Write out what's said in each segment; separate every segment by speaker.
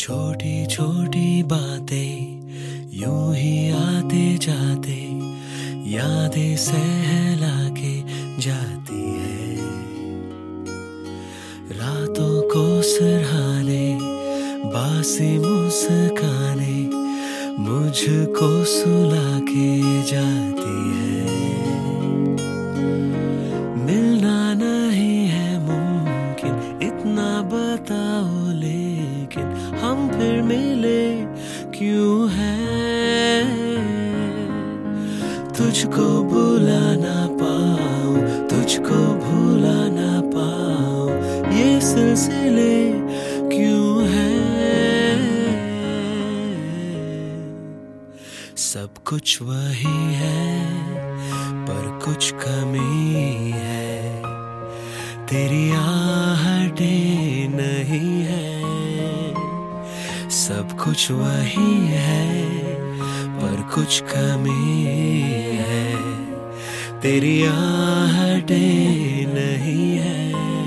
Speaker 1: छोटी छोटी बातें यूँ ही आते जाते, यादें सहला के जाती है। रातों को सरहाने, बासी मुस्काने, मुझको सुला के जाती है। है। तुझको बुला ना पाऊँ, तुझको भूला ना पाऊँ। ये सिलसिले क्यों है? सब कुछ वही है, पर कुछ कमी है। तेरी आहटे नहीं है। सब कुछ वही है पर कुछ कमी है। तेरी आहटे नहीं है।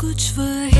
Speaker 2: कुछ वही